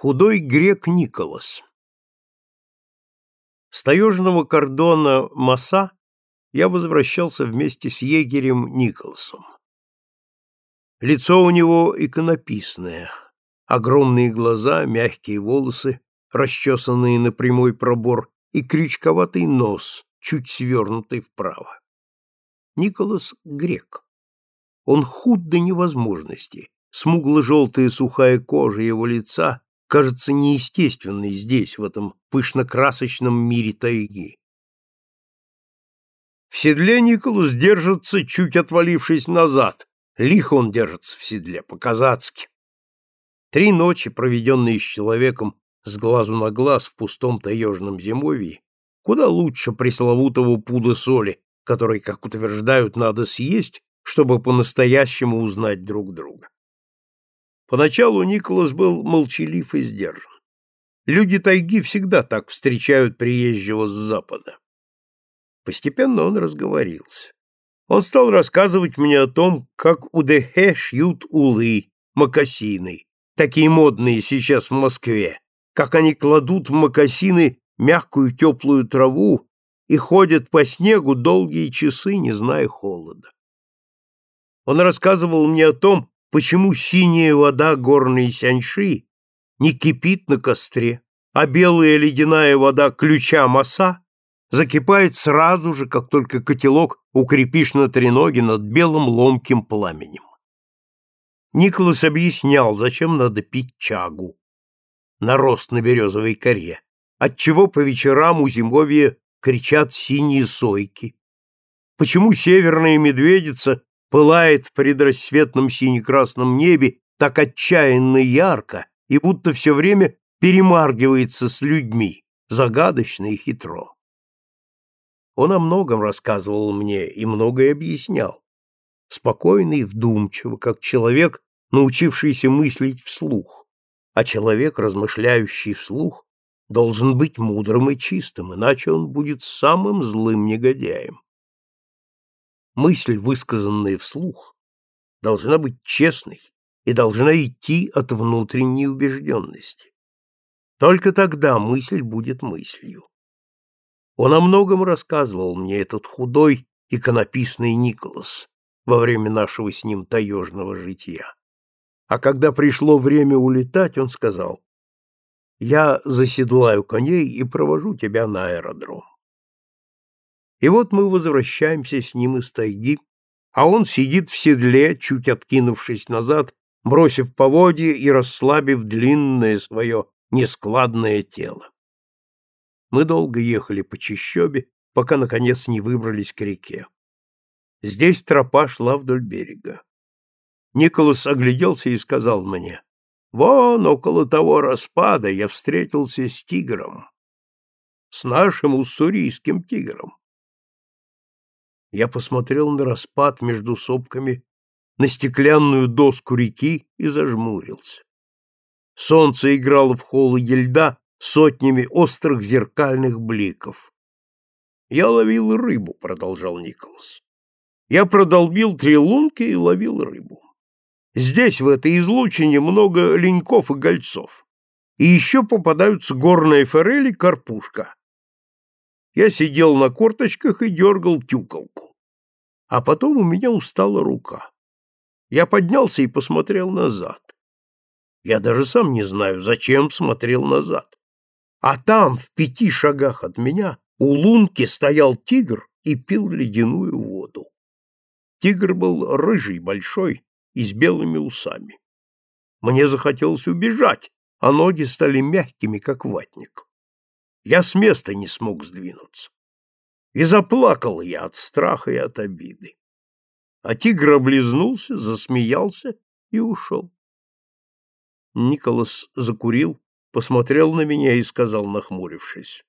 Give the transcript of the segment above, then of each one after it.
Худой грек Николас С таежного кордона Маса я возвращался вместе с егерем Николасом. Лицо у него иконописное, огромные глаза, мягкие волосы, расчесанные на прямой пробор, и крючковатый нос, чуть свернутый вправо. Николас — грек. Он худ до невозможности, смугло-желтая сухая кожа его лица кажется неестественной здесь, в этом пышно-красочном мире тайги. В седле Николас держится, чуть отвалившись назад. Лихо он держится в седле, по-казацки. Три ночи, проведенные с человеком с глазу на глаз в пустом таежном зимовье, куда лучше пресловутого пуда соли, который, как утверждают, надо съесть, чтобы по-настоящему узнать друг друга. Поначалу Николас был молчалив и сдержан. Люди тайги всегда так встречают приезжего с запада. Постепенно он разговорился. Он стал рассказывать мне о том, как у Дехе шьют улы, мокасины, такие модные сейчас в Москве, как они кладут в мокасины мягкую теплую траву и ходят по снегу долгие часы, не зная холода. Он рассказывал мне о том, почему синяя вода горной Сяньши не кипит на костре, а белая ледяная вода ключа Маса закипает сразу же, как только котелок укрепишь на треноге над белым ломким пламенем. Николас объяснял, зачем надо пить чагу, нарост на березовой коре, отчего по вечерам у зимовья кричат синие сойки, почему северная медведица пылает в предрассветном сине-красном небе так отчаянно ярко и будто все время перемаргивается с людьми, загадочно и хитро. Он о многом рассказывал мне и многое объяснял. Спокойно и вдумчиво, как человек, научившийся мыслить вслух. А человек, размышляющий вслух, должен быть мудрым и чистым, иначе он будет самым злым негодяем мысль, высказанная вслух, должна быть честной и должна идти от внутренней убежденности. Только тогда мысль будет мыслью. Он о многом рассказывал мне, этот худой иконописный Николас, во время нашего с ним таежного жития. А когда пришло время улетать, он сказал, «Я заседлаю коней и провожу тебя на аэродром». И вот мы возвращаемся с ним из тайги, а он сидит в седле, чуть откинувшись назад, бросив поводья и расслабив длинное свое нескладное тело. Мы долго ехали по чащобе, пока, наконец, не выбрались к реке. Здесь тропа шла вдоль берега. Николас огляделся и сказал мне, «Вон, около того распада я встретился с тигром, с нашим уссурийским тигром. Я посмотрел на распад между сопками, на стеклянную доску реки и зажмурился. Солнце играло в холоде льда сотнями острых зеркальных бликов. «Я ловил рыбу», — продолжал Николас. «Я продолбил три лунки и ловил рыбу. Здесь, в этой излучине, много леньков и гольцов. И еще попадаются горная форель и карпушка. Я сидел на корточках и дергал тюколку. А потом у меня устала рука. Я поднялся и посмотрел назад. Я даже сам не знаю, зачем смотрел назад. А там, в пяти шагах от меня, у лунки стоял тигр и пил ледяную воду. Тигр был рыжий, большой и с белыми усами. Мне захотелось убежать, а ноги стали мягкими, как ватник. Я с места не смог сдвинуться. И заплакал я от страха и от обиды. А тигр облизнулся, засмеялся и ушел. Николас закурил, посмотрел на меня и сказал, нахмурившись.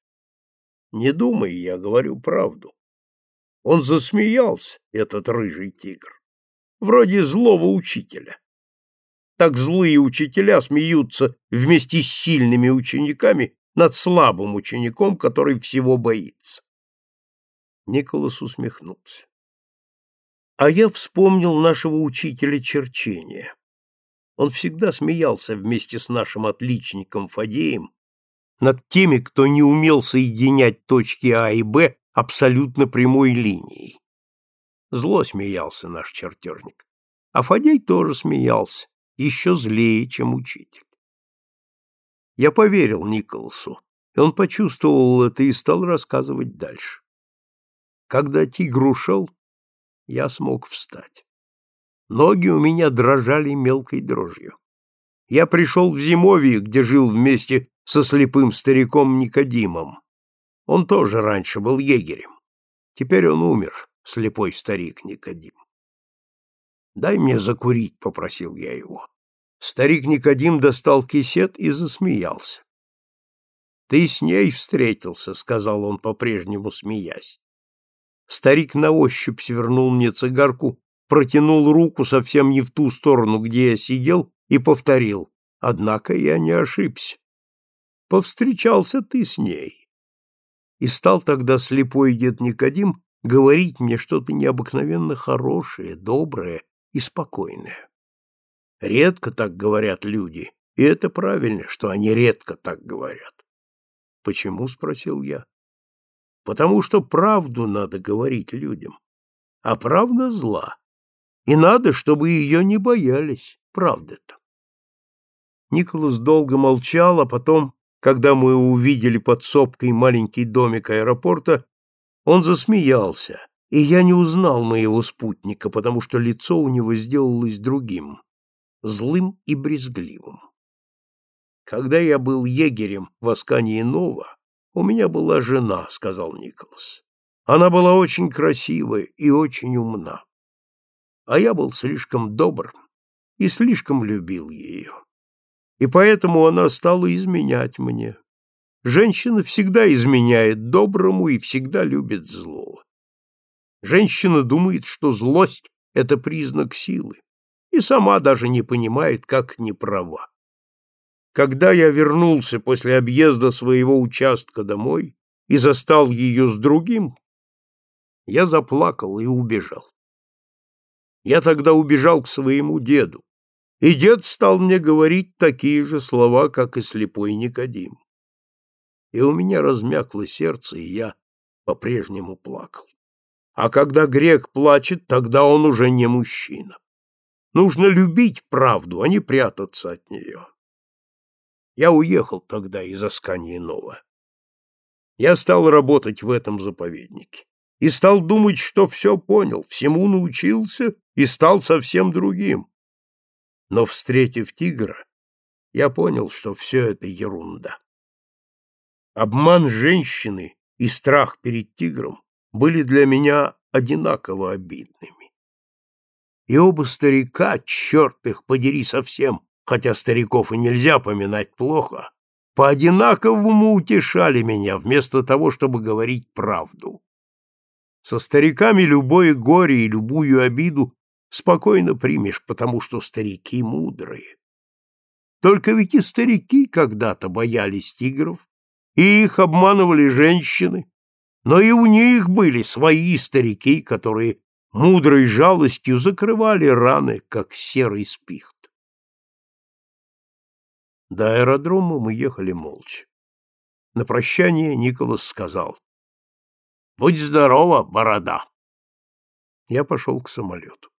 «Не думай, я говорю правду. Он засмеялся, этот рыжий тигр, вроде злого учителя. Так злые учителя смеются вместе с сильными учениками над слабым учеником, который всего боится. Николас усмехнулся. А я вспомнил нашего учителя черчения. Он всегда смеялся вместе с нашим отличником Фадеем над теми, кто не умел соединять точки А и Б абсолютно прямой линией. Зло смеялся наш чертежник. А Фадей тоже смеялся, еще злее, чем учитель. Я поверил Николасу, и он почувствовал это и стал рассказывать дальше. Когда тигр ушел, я смог встать. Ноги у меня дрожали мелкой дрожью. Я пришел в зимовье, где жил вместе со слепым стариком Никодимом. Он тоже раньше был егерем. Теперь он умер, слепой старик Никодим. «Дай мне закурить», — попросил я его. Старик Никодим достал кисет и засмеялся. «Ты с ней встретился», — сказал он, по-прежнему смеясь. Старик на ощупь свернул мне цигарку, протянул руку совсем не в ту сторону, где я сидел, и повторил. Однако я не ошибся. Повстречался ты с ней. И стал тогда слепой дед Никодим говорить мне что-то необыкновенно хорошее, доброе и спокойное. Редко так говорят люди, и это правильно, что они редко так говорят. Почему, спросил я. Потому что правду надо говорить людям, а правда зла. И надо, чтобы ее не боялись, правда-то. Николас долго молчал, а потом, когда мы увидели под сопкой маленький домик аэропорта, он засмеялся, и я не узнал моего спутника, потому что лицо у него сделалось другим, злым и брезгливым. Когда я был егерем в Аскании Нова, у меня была жена, сказал Николас. Она была очень красивая и очень умна. А я был слишком добр и слишком любил ее. И поэтому она стала изменять мне. Женщина всегда изменяет доброму и всегда любит злого. Женщина думает, что злость — это признак силы, и сама даже не понимает, как не права. Когда я вернулся после объезда своего участка домой и застал ее с другим, я заплакал и убежал. Я тогда убежал к своему деду, и дед стал мне говорить такие же слова, как и слепой Никодим. И у меня размякло сердце, и я по-прежнему плакал. А когда грек плачет, тогда он уже не мужчина. Нужно любить правду, а не прятаться от нее. Я уехал тогда из Аскании-Нова. Я стал работать в этом заповеднике и стал думать, что все понял, всему научился и стал совсем другим. Но, встретив тигра, я понял, что все это ерунда. Обман женщины и страх перед тигром были для меня одинаково обидными. И оба старика, черт их подери совсем, хотя стариков и нельзя поминать плохо, по-одинаковому утешали меня, вместо того, чтобы говорить правду. Со стариками любое горе и любую обиду спокойно примешь, потому что старики мудрые. Только ведь и старики когда-то боялись тигров, и их обманывали женщины, но и у них были свои старики, которые мудрой жалостью закрывали раны, как серый спихт. До аэродрома мы ехали молча. На прощание Николас сказал. «Будь здорова, борода!» Я пошел к самолету.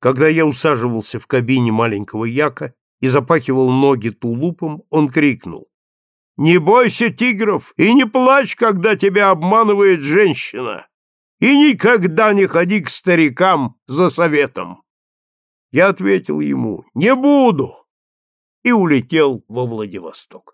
Когда я усаживался в кабине маленького яка и запахивал ноги тулупом, он крикнул. «Не бойся тигров и не плачь, когда тебя обманывает женщина, и никогда не ходи к старикам за советом!» Я ответил ему «Не буду!» и улетел во Владивосток.